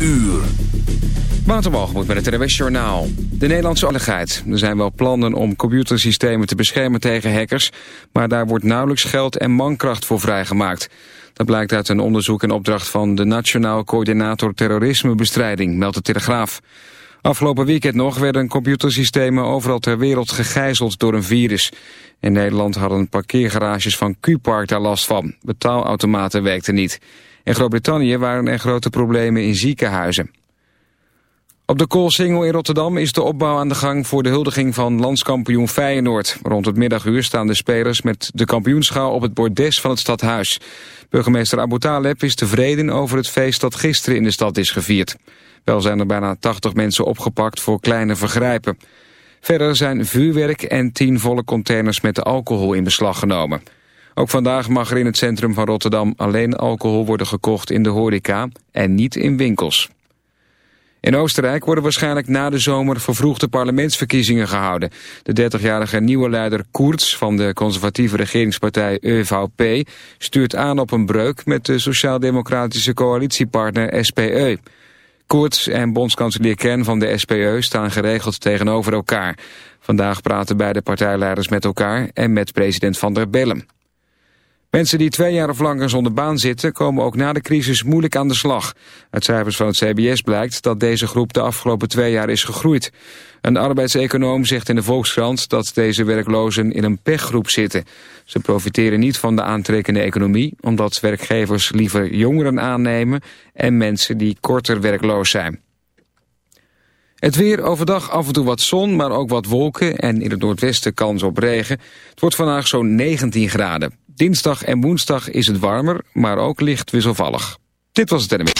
uur. moet met het RWS. De Nederlandse veiligheid. Er zijn wel plannen om computersystemen te beschermen tegen hackers... maar daar wordt nauwelijks geld en mankracht voor vrijgemaakt. Dat blijkt uit een onderzoek in opdracht van de Nationaal Coördinator Terrorismebestrijding, meldt de Telegraaf. Afgelopen weekend nog werden computersystemen overal ter wereld gegijzeld door een virus. In Nederland hadden parkeergarages van Q-Park daar last van. Betaalautomaten werkten niet. In Groot-Brittannië waren er grote problemen in ziekenhuizen. Op de Koolsingel in Rotterdam is de opbouw aan de gang voor de huldiging van landskampioen Feyenoord. Rond het middaguur staan de spelers met de kampioenschaal op het bordes van het stadhuis. Burgemeester Abu Taleb is tevreden over het feest dat gisteren in de stad is gevierd. Wel zijn er bijna 80 mensen opgepakt voor kleine vergrijpen. Verder zijn vuurwerk en 10 volle containers met alcohol in beslag genomen. Ook vandaag mag er in het centrum van Rotterdam alleen alcohol worden gekocht in de horeca en niet in winkels. In Oostenrijk worden waarschijnlijk na de zomer vervroegde parlementsverkiezingen gehouden. De 30-jarige nieuwe leider Koerts van de conservatieve regeringspartij ÖVP stuurt aan op een breuk met de sociaal-democratische coalitiepartner SPE. Koerts en bondskanselier Ken van de SPE staan geregeld tegenover elkaar. Vandaag praten beide partijleiders met elkaar en met president Van der Bellen. Mensen die twee jaar of langer zonder baan zitten... komen ook na de crisis moeilijk aan de slag. Uit cijfers van het CBS blijkt dat deze groep de afgelopen twee jaar is gegroeid. Een arbeidseconoom zegt in de Volkskrant dat deze werklozen in een pechgroep zitten. Ze profiteren niet van de aantrekkende economie... omdat werkgevers liever jongeren aannemen... en mensen die korter werkloos zijn. Het weer overdag af en toe wat zon, maar ook wat wolken... en in het noordwesten kans op regen. Het wordt vandaag zo'n 19 graden. Dinsdag en woensdag is het warmer, maar ook licht wisselvallig. Dit was het NME.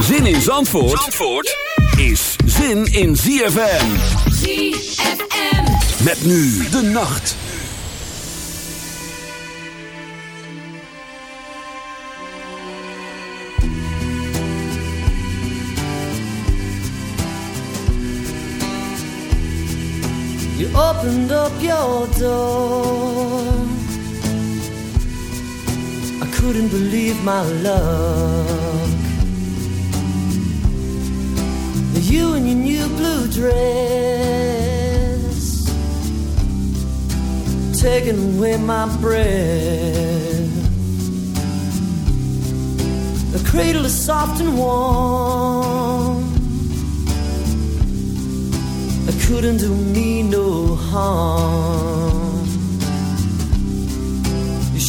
Zin in Zandvoort, Zandvoort is zin in ZFM. ZFM. Met nu de nacht. You opened up your door couldn't believe my luck. You in your new blue dress, taking away my breath. The cradle is soft and warm. It couldn't do me no harm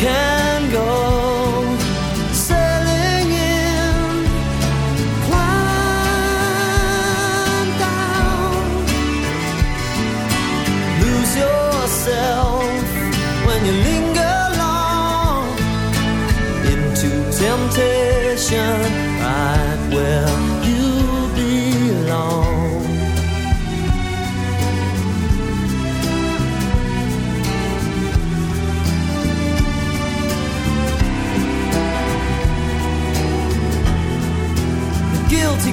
Can go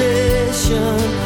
Temptation,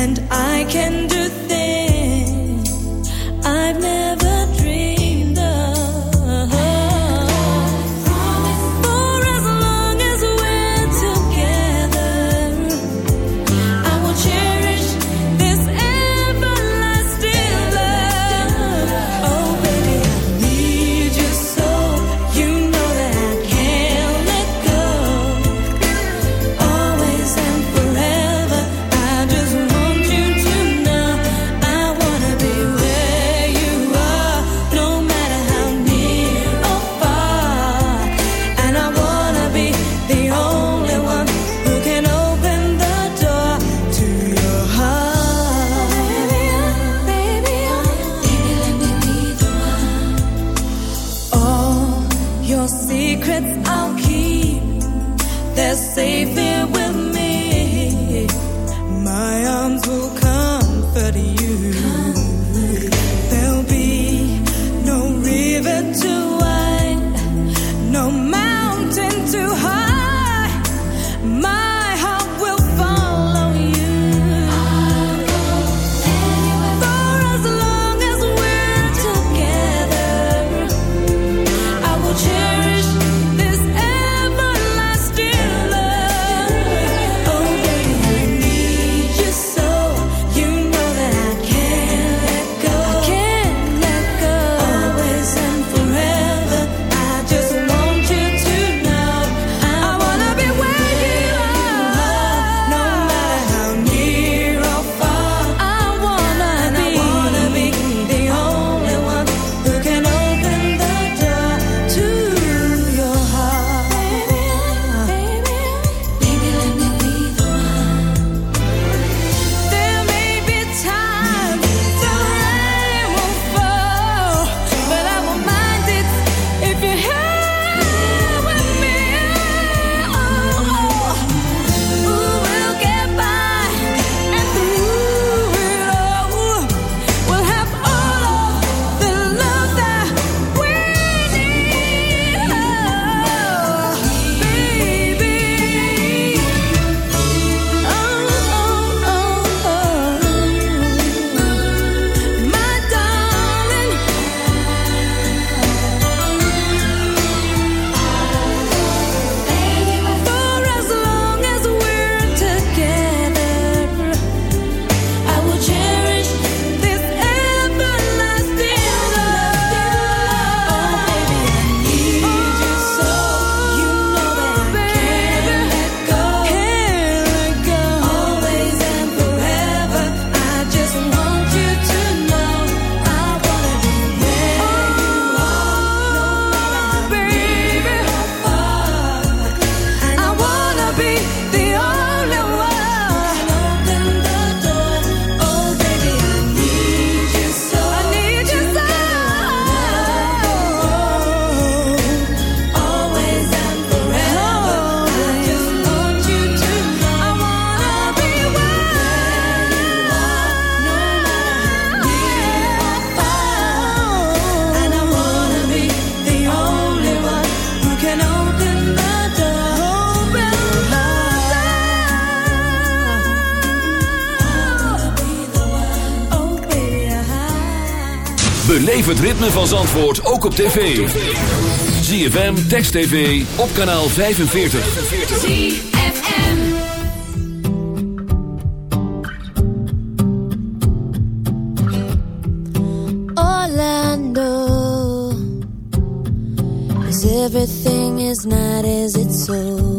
Oh, het ritme van Zandvoort ook op tv. ZFM, Text TV, op kanaal 45. ZFM Orlando Is everything is not as it's sold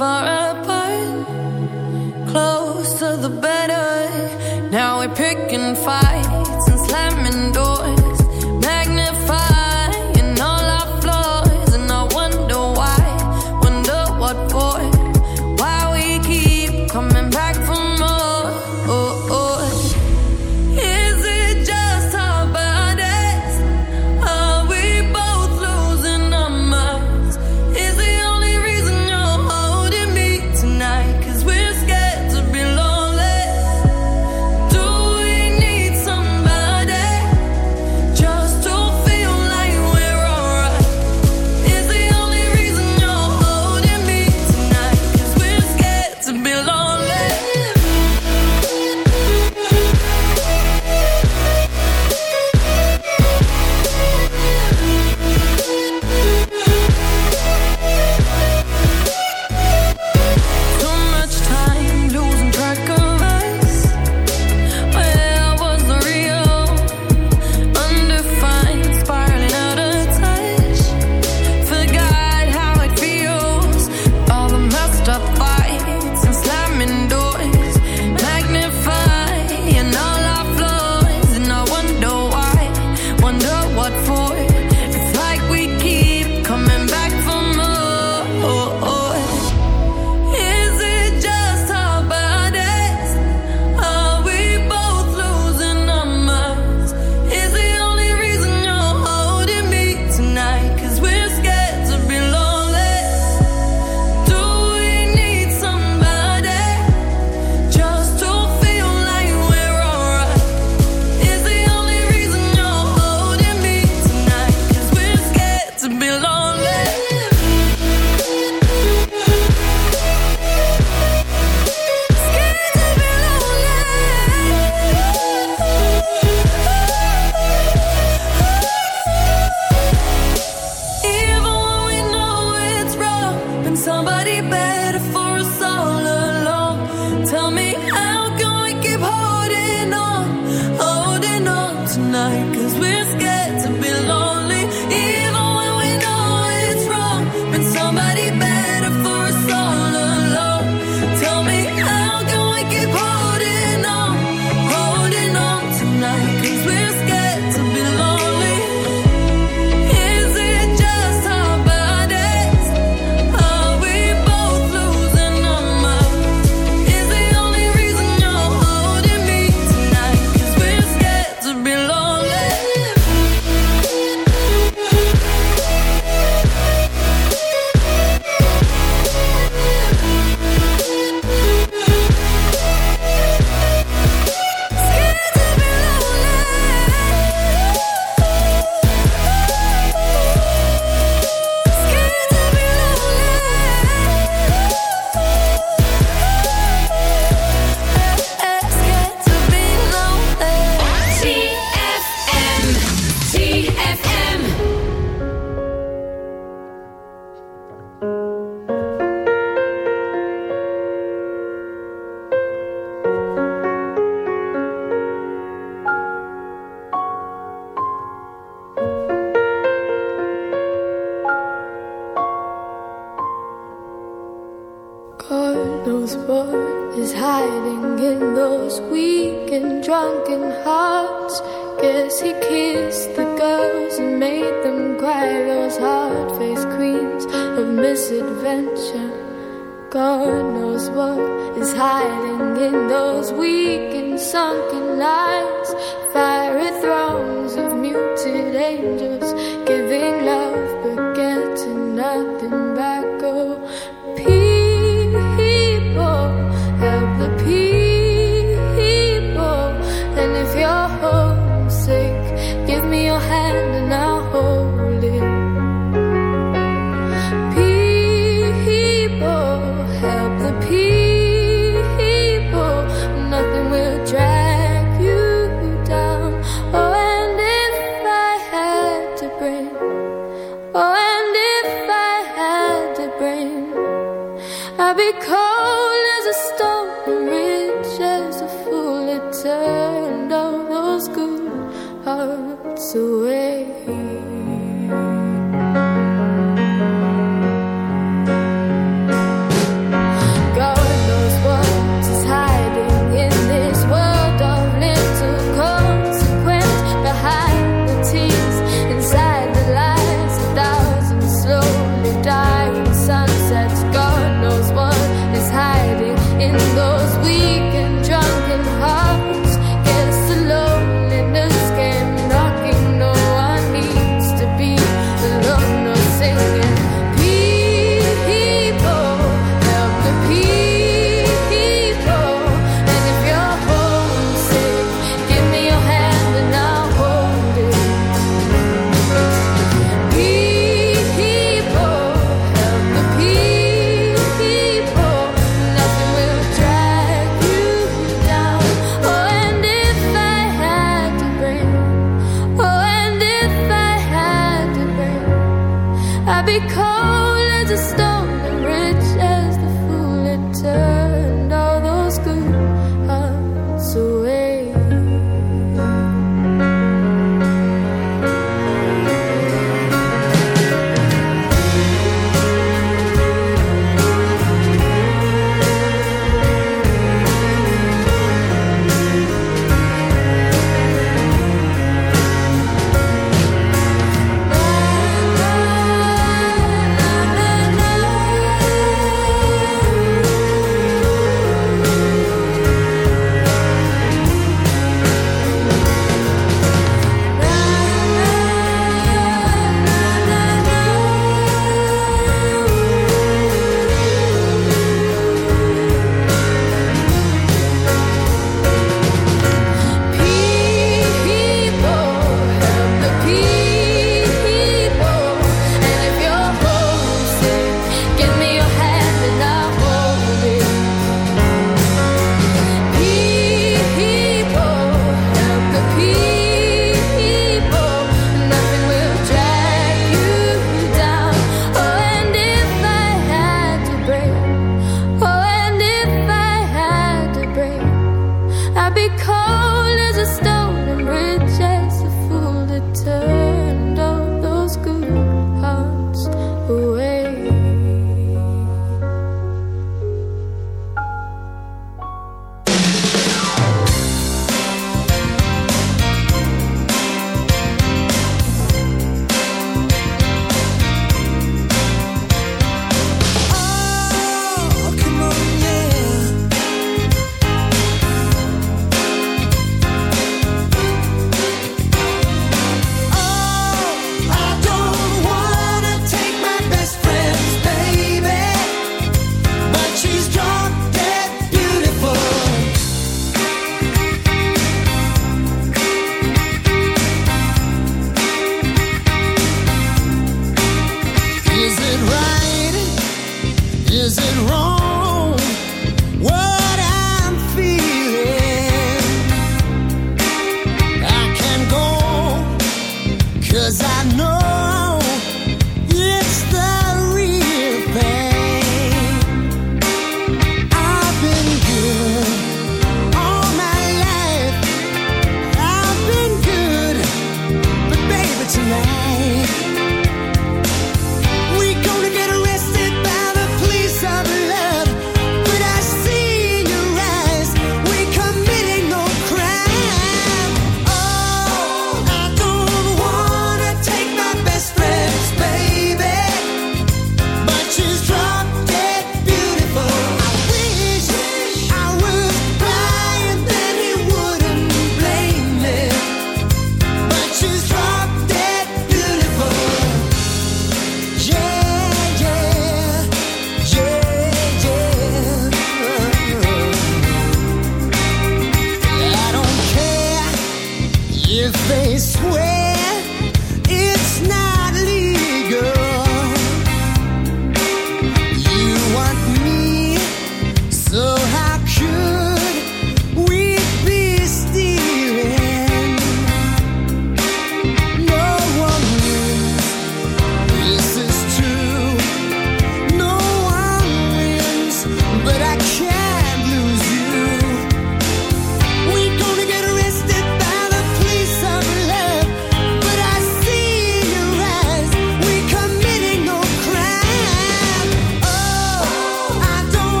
Cause we're